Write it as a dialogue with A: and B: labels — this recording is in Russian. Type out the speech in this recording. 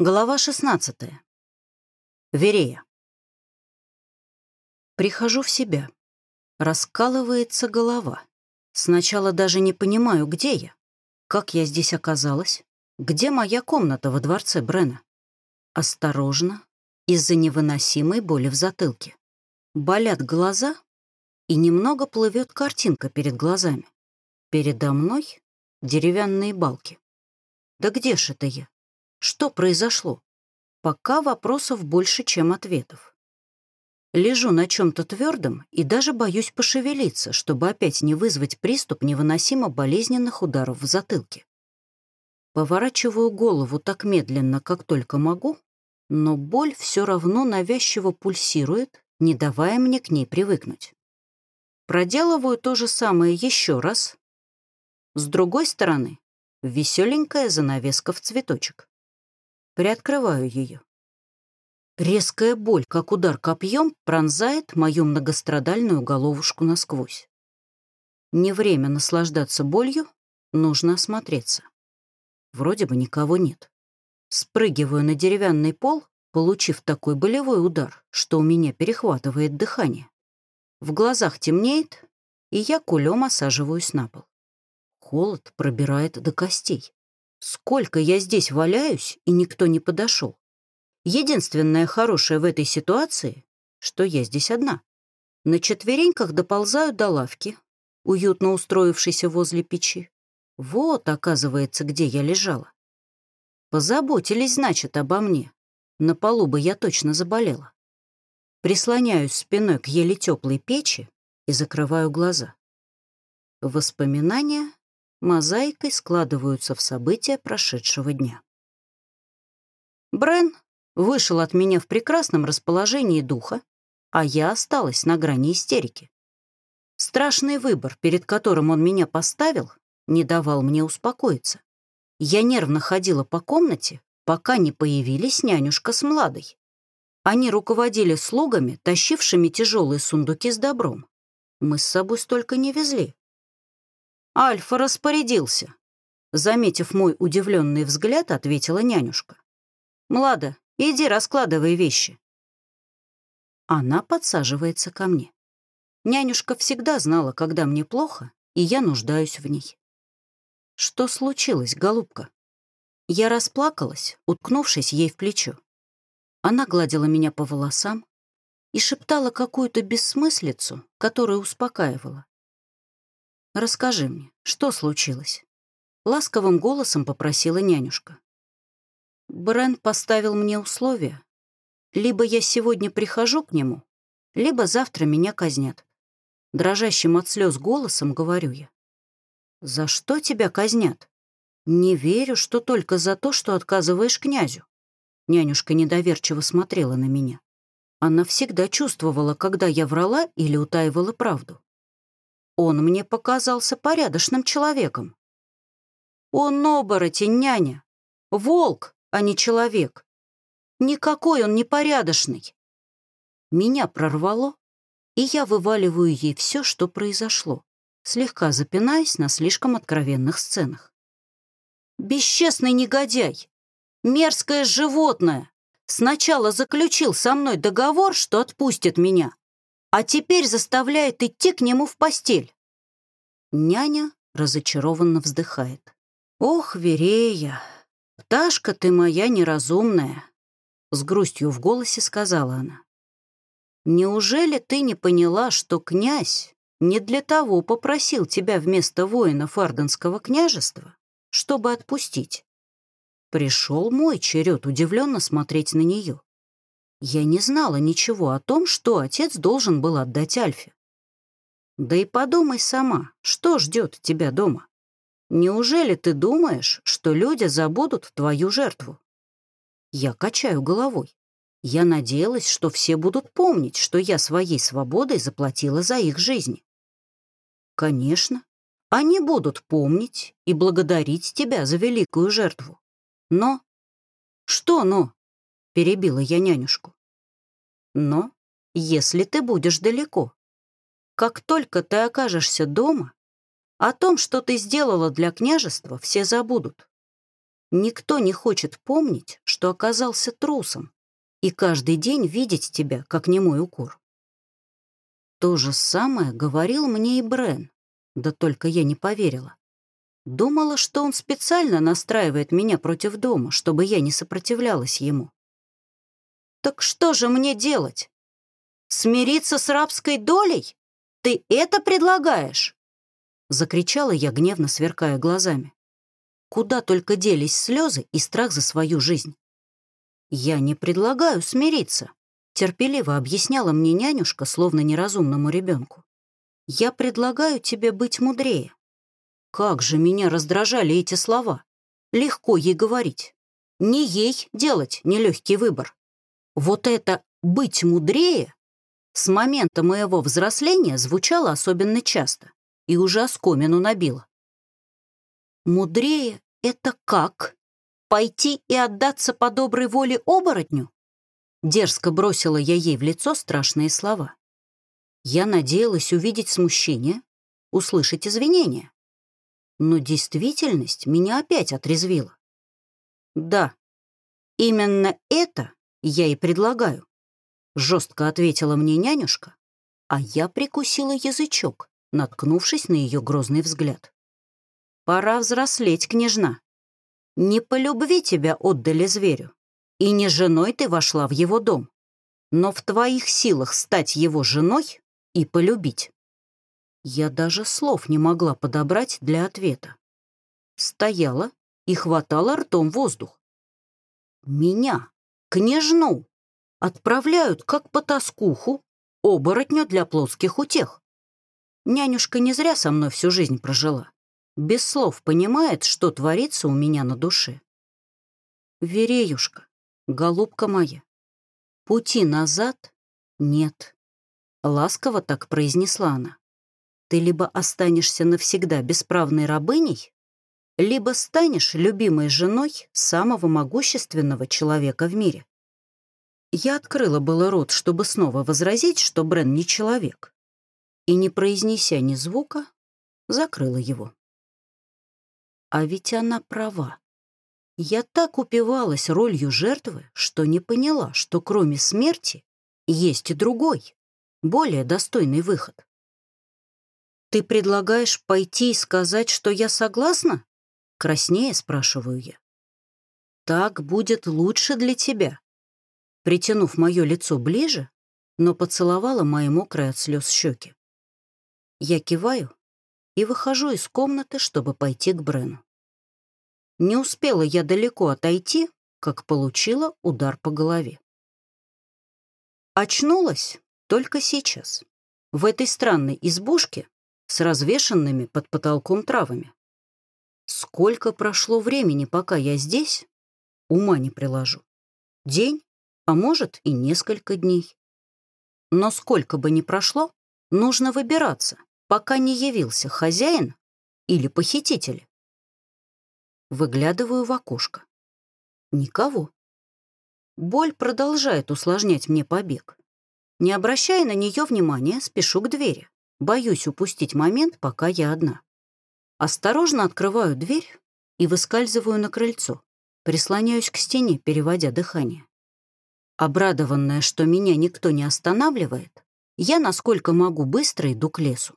A: Глава 16. Верея. Прихожу в себя. Раскалывается голова. Сначала даже не понимаю, где я. Как я здесь оказалась? Где моя комната во дворце Брена? Осторожно, из-за невыносимой боли в затылке. Болят глаза, и немного плывет картинка перед глазами. Передо мной деревянные балки. Да где ж это я? Что произошло? Пока вопросов больше, чем ответов. Лежу на чем-то твердом и даже боюсь пошевелиться, чтобы опять не вызвать приступ невыносимо болезненных ударов в затылке. Поворачиваю голову так медленно, как только могу, но боль все равно навязчиво пульсирует, не давая мне к ней привыкнуть. Проделываю то же самое еще раз. С другой стороны, веселенькая занавеска в цветочек. Приоткрываю ее. Резкая боль, как удар копьем, пронзает мою многострадальную головушку насквозь. Не время наслаждаться болью, нужно осмотреться. Вроде бы никого нет. Спрыгиваю на деревянный пол, получив такой болевой удар, что у меня перехватывает дыхание. В глазах темнеет, и я кулем осаживаюсь на пол. Холод пробирает до костей. Сколько я здесь валяюсь, и никто не подошел. Единственное хорошее в этой ситуации, что я здесь одна. На четвереньках доползаю до лавки, уютно устроившейся возле печи. Вот, оказывается, где я лежала. Позаботились, значит, обо мне. На полу бы я точно заболела. Прислоняюсь спиной к еле теплой печи и закрываю глаза. Воспоминания мозаикой складываются в события прошедшего дня. Брен вышел от меня в прекрасном расположении духа, а я осталась на грани истерики. Страшный выбор, перед которым он меня поставил, не давал мне успокоиться. Я нервно ходила по комнате, пока не появились нянюшка с Младой. Они руководили слугами, тащившими тяжелые сундуки с добром. Мы с собой столько не везли. Альфа распорядился. Заметив мой удивленный взгляд, ответила нянюшка. «Млада, иди раскладывай вещи». Она подсаживается ко мне. Нянюшка всегда знала, когда мне плохо, и я нуждаюсь в ней. «Что случилось, голубка?» Я расплакалась, уткнувшись ей в плечо. Она гладила меня по волосам и шептала какую-то бессмыслицу, которая успокаивала. «Расскажи мне, что случилось?» Ласковым голосом попросила нянюшка. Брен поставил мне условия. Либо я сегодня прихожу к нему, либо завтра меня казнят. Дрожащим от слез голосом говорю я. «За что тебя казнят?» «Не верю, что только за то, что отказываешь князю». Нянюшка недоверчиво смотрела на меня. Она всегда чувствовала, когда я врала или утаивала правду. Он мне показался порядочным человеком. Он оборотень, няня. Волк, а не человек. Никакой он не порядочный. Меня прорвало, и я вываливаю ей все, что произошло, слегка запинаясь на слишком откровенных сценах. Бесчестный негодяй, мерзкое животное, сначала заключил со мной договор, что отпустит меня, а теперь заставляет идти к нему в постель. Няня разочарованно вздыхает. «Ох, Верея, пташка ты моя неразумная», — с грустью в голосе сказала она. «Неужели ты не поняла, что князь не для того попросил тебя вместо воина Фарденского княжества, чтобы отпустить?» Пришел мой черед удивленно смотреть на нее. Я не знала ничего о том, что отец должен был отдать Альфе. Да и подумай сама, что ждет тебя дома? Неужели ты думаешь, что люди забудут твою жертву? Я качаю головой. Я надеялась, что все будут помнить, что я своей свободой заплатила за их жизни. Конечно, они будут помнить и благодарить тебя за великую жертву. Но... Что но? перебила я нянюшку. Но если ты будешь далеко, как только ты окажешься дома, о том, что ты сделала для княжества, все забудут. Никто не хочет помнить, что оказался трусом, и каждый день видеть тебя, как немой укор. То же самое говорил мне и Брен, да только я не поверила. Думала, что он специально настраивает меня против дома, чтобы я не сопротивлялась ему. Так что же мне делать? Смириться с рабской долей? Ты это предлагаешь? Закричала я, гневно сверкая глазами. Куда только делись слезы и страх за свою жизнь. Я не предлагаю смириться, терпеливо объясняла мне нянюшка, словно неразумному ребенку. Я предлагаю тебе быть мудрее. Как же меня раздражали эти слова. Легко ей говорить. Не ей делать нелегкий выбор. Вот это «быть мудрее» с момента моего взросления звучало особенно часто и уже оскомину набило. «Мудрее — это как? Пойти и отдаться по доброй воле оборотню?» Дерзко бросила я ей в лицо страшные слова. Я надеялась увидеть смущение, услышать извинения. Но действительность меня опять отрезвила. «Да, именно это я и предлагаю», — жестко ответила мне нянюшка, а я прикусила язычок, наткнувшись на ее грозный взгляд. «Пора взрослеть, княжна. Не по любви тебя отдали зверю, и не женой ты вошла в его дом, но в твоих силах стать его женой и полюбить. Я даже слов не могла подобрать для ответа. Стояла и хватала ртом воздух. Меня, княжну, отправляют как по тоскуху, оборотню для плоских утех. Нянюшка не зря со мной всю жизнь прожила. Без слов понимает, что творится у меня на душе. Вереюшка, голубка моя, пути назад нет. Ласково так произнесла она ты либо останешься навсегда бесправной рабыней, либо станешь любимой женой самого могущественного человека в мире. Я открыла было рот, чтобы снова возразить, что Брен не человек, и, не произнеся ни звука, закрыла его. А ведь она права. Я так упивалась ролью жертвы, что не поняла, что кроме смерти есть и другой, более достойный выход. «Ты предлагаешь пойти и сказать, что я согласна?» Краснее спрашиваю я. «Так будет лучше для тебя». Притянув мое лицо ближе, но поцеловала мои мокрые от слез щеки. Я киваю и выхожу из комнаты, чтобы пойти к Брену. Не успела я далеко отойти, как получила удар по голове. Очнулась только сейчас. В этой странной избушке с развешенными под потолком травами. Сколько прошло времени, пока я здесь, ума не приложу. День, а может и несколько дней. Но сколько бы ни прошло, нужно выбираться, пока не явился хозяин или похититель. Выглядываю в окошко. Никого. Боль продолжает усложнять мне побег. Не обращая на нее внимания, спешу к двери. Боюсь упустить момент, пока я одна. Осторожно открываю дверь и выскальзываю на крыльцо. Прислоняюсь к стене, переводя дыхание. Обрадованная, что меня никто не останавливает, я, насколько могу, быстро иду к лесу.